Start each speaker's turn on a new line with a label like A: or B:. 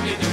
A: when you do.